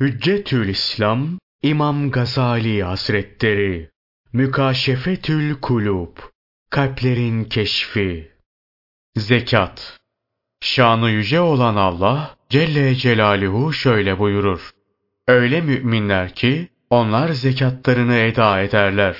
Hüccetül İslam İmam Gazali Hazretleri Mükaşefetül Kulub Kalplerin Keşfi Zekat Şanı yüce olan Allah Celle Celaluhu şöyle buyurur. Öyle müminler ki onlar zekatlarını eda ederler.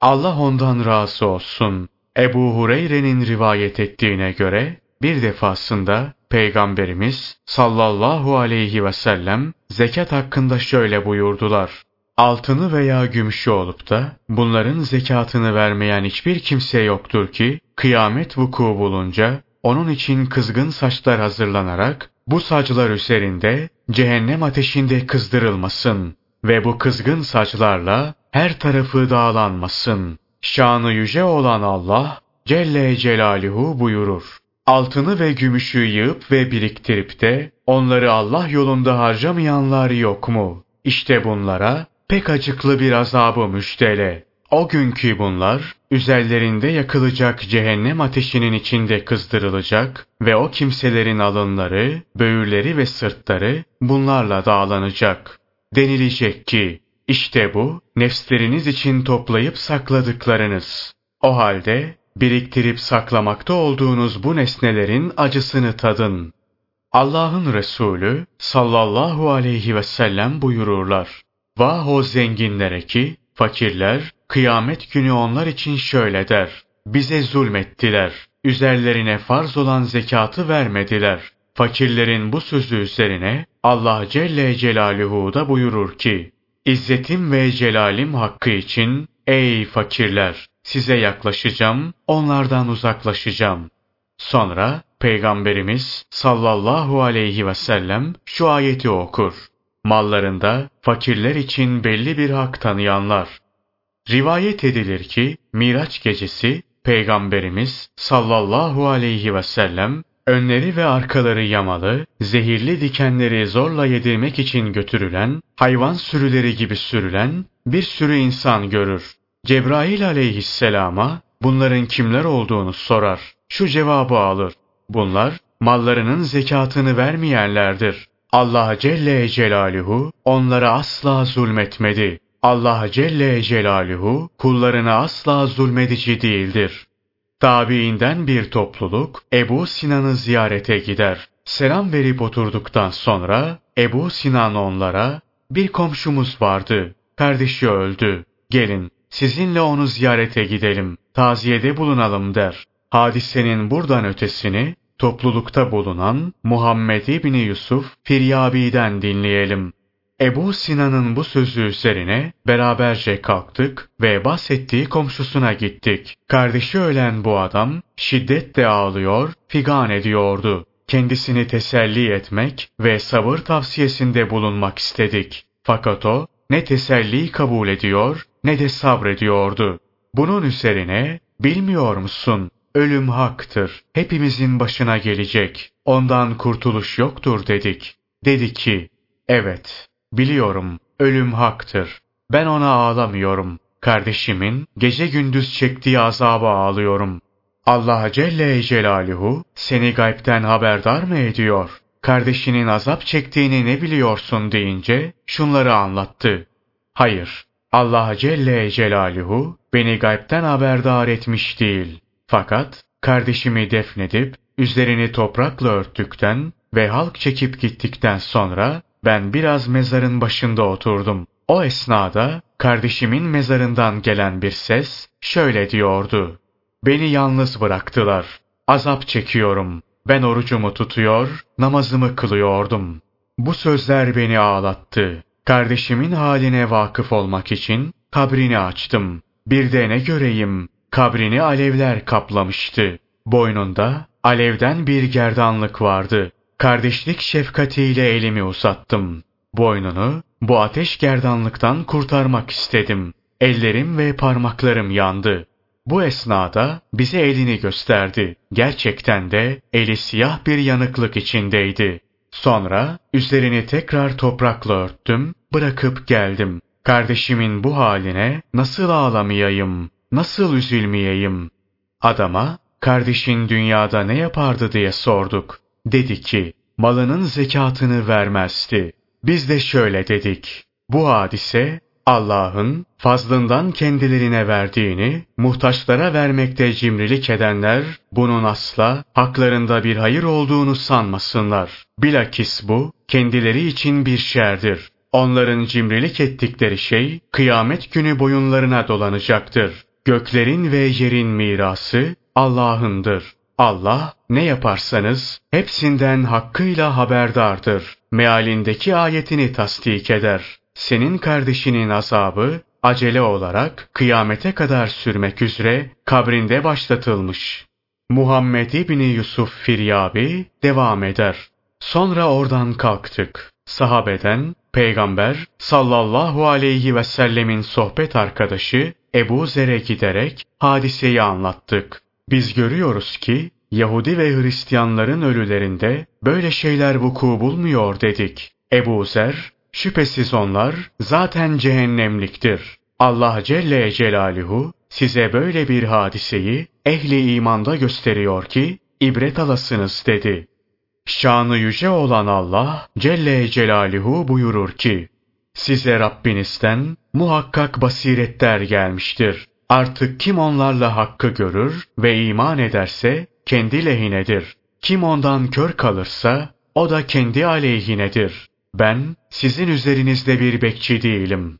Allah ondan razı olsun. Ebu Hureyre'nin rivayet ettiğine göre bir defasında Peygamberimiz sallallahu aleyhi ve sellem zekat hakkında şöyle buyurdular. Altını veya gümüşü olup da bunların zekatını vermeyen hiçbir kimse yoktur ki kıyamet vuku bulunca onun için kızgın saçlar hazırlanarak bu saçlar üzerinde cehennem ateşinde kızdırılmasın ve bu kızgın saçlarla her tarafı dağlanmasın. Şanı yüce olan Allah Celle Celaluhu buyurur altını ve gümüşü yığıp ve biriktirip de onları Allah yolunda harcamayanlar yok mu? İşte bunlara pek acıklı bir azabı müştele. O günkü bunlar üzerlerinde yakılacak cehennem ateşinin içinde kızdırılacak ve o kimselerin alınları, böğürleri ve sırtları bunlarla dağlanacak. Denilecek ki işte bu nefsleriniz için toplayıp sakladıklarınız. O halde biriktirip saklamakta olduğunuz bu nesnelerin acısını tadın. Allah'ın Resulü sallallahu aleyhi ve sellem buyururlar. Vah o zenginlere ki fakirler kıyamet günü onlar için şöyle der. Bize zulmettiler. Üzerlerine farz olan zekatı vermediler. Fakirlerin bu sözü üzerine Allah Celle Celaluhu da buyurur ki, İzzetim ve celalim hakkı için ey fakirler! Size yaklaşacağım, onlardan uzaklaşacağım. Sonra Peygamberimiz sallallahu aleyhi ve sellem şu ayeti okur. Mallarında fakirler için belli bir hak tanıyanlar. Rivayet edilir ki Miraç gecesi Peygamberimiz sallallahu aleyhi ve sellem önleri ve arkaları yamalı, zehirli dikenleri zorla yedirmek için götürülen, hayvan sürüleri gibi sürülen bir sürü insan görür. Cebrail aleyhisselama bunların kimler olduğunu sorar. Şu cevabı alır. Bunlar mallarının zekatını vermeyenlerdir. Allah Celle Celaluhu onlara asla zulmetmedi. Allah Celle Celaluhu kullarına asla zulmedici değildir. Tabiinden bir topluluk Ebu Sinan'ı ziyarete gider. Selam verip oturduktan sonra Ebu Sinan onlara bir komşumuz vardı. Kardeşi öldü. Gelin sizinle onu ziyarete gidelim, taziyede bulunalım der. Hadisenin buradan ötesini toplulukta bulunan Muhammed İbni Yusuf Firyabi'den dinleyelim. Ebu Sinan'ın bu sözü üzerine beraberce kalktık ve bahsettiği komşusuna gittik. Kardeşi ölen bu adam şiddetle ağlıyor, figan ediyordu. Kendisini teselli etmek ve sabır tavsiyesinde bulunmak istedik. Fakat o ne teselli kabul ediyor ne de sabrediyordu. Bunun üzerine bilmiyor musun? Ölüm haktır. Hepimizin başına gelecek. Ondan kurtuluş yoktur dedik. Dedi ki, evet, biliyorum, ölüm haktır. Ben ona ağlamıyorum. Kardeşimin gece gündüz çektiği azaba ağlıyorum. Allah Celle Celaluhu seni gaybten haberdar mı ediyor? Kardeşinin azap çektiğini ne biliyorsun deyince şunları anlattı. Hayır, Allah Celle Celaluhu beni gaybten haberdar etmiş değil. Fakat kardeşimi defnedip üzerini toprakla örttükten ve halk çekip gittikten sonra ben biraz mezarın başında oturdum. O esnada kardeşimin mezarından gelen bir ses şöyle diyordu. Beni yalnız bıraktılar. Azap çekiyorum. Ben orucumu tutuyor, namazımı kılıyordum. Bu sözler beni ağlattı. Kardeşimin haline vakıf olmak için kabrini açtım. Bir de ne göreyim, kabrini alevler kaplamıştı. Boynunda alevden bir gerdanlık vardı. Kardeşlik şefkatiyle elimi uzattım. Boynunu bu ateş gerdanlıktan kurtarmak istedim. Ellerim ve parmaklarım yandı. Bu esnada bize elini gösterdi. Gerçekten de eli siyah bir yanıklık içindeydi. Sonra üzerini tekrar toprakla örttüm, bırakıp geldim. Kardeşimin bu haline nasıl ağlamayayım, nasıl üzülmeyeyim? Adama, kardeşin dünyada ne yapardı diye sorduk. Dedi ki, malının zekatını vermezdi. Biz de şöyle dedik. Bu hadise Allah'ın fazlından kendilerine verdiğini muhtaçlara vermekte cimrilik edenler bunun asla haklarında bir hayır olduğunu sanmasınlar. Bilakis bu kendileri için bir şerdir. Onların cimrilik ettikleri şey kıyamet günü boyunlarına dolanacaktır. Göklerin ve yerin mirası Allah'ındır. Allah ne yaparsanız hepsinden hakkıyla haberdardır. Mealindeki ayetini tasdik eder. Senin kardeşinin azabı acele olarak kıyamete kadar sürmek üzere kabrinde başlatılmış. Muhammed İbni Yusuf Firyabi devam eder. Sonra oradan kalktık. Sahabeden Peygamber sallallahu aleyhi ve sellemin sohbet arkadaşı Ebu Zer'e giderek hadiseyi anlattık. Biz görüyoruz ki Yahudi ve Hristiyanların ölülerinde böyle şeyler vuku bulmuyor dedik. Ebu Zer, şüphesiz onlar zaten cehennemliktir. Allah Celle Celaluhu size böyle bir hadiseyi ehli imanda gösteriyor ki ibret alasınız dedi. Şanı yüce olan Allah Celle Celaluhu buyurur ki, Size Rabbinizden muhakkak basiretler gelmiştir. Artık kim onlarla hakkı görür ve iman ederse kendi lehinedir. Kim ondan kör kalırsa o da kendi aleyhinedir. Ben sizin üzerinizde bir bekçi değilim.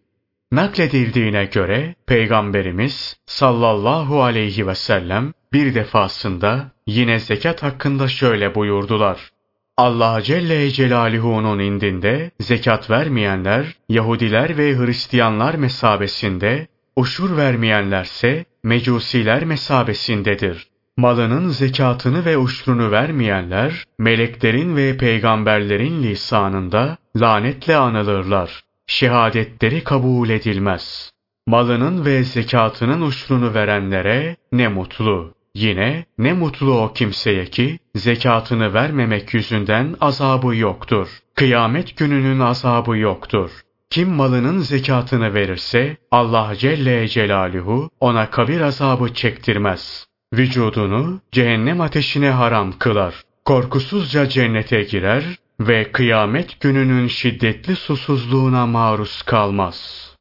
Nakledildiğine göre Peygamberimiz sallallahu aleyhi ve sellem bir defasında yine zekat hakkında şöyle buyurdular. Allah Celle Celaluhu'nun indinde zekat vermeyenler, Yahudiler ve Hristiyanlar mesabesinde, uşur vermeyenlerse mecusiler mesabesindedir. Malının zekatını ve uşrunu vermeyenler, meleklerin ve peygamberlerin lisanında lanetle anılırlar. Şehadetleri kabul edilmez. Malının ve zekatının uşrunu verenlere ne mutlu. Yine ne mutlu o kimseye ki zekatını vermemek yüzünden azabı yoktur. Kıyamet gününün azabı yoktur. Kim malının zekatını verirse Allah Celle Celaluhu ona kabir azabı çektirmez. Vücudunu cehennem ateşine haram kılar. Korkusuzca cennete girer ve kıyamet gününün şiddetli susuzluğuna maruz kalmaz.''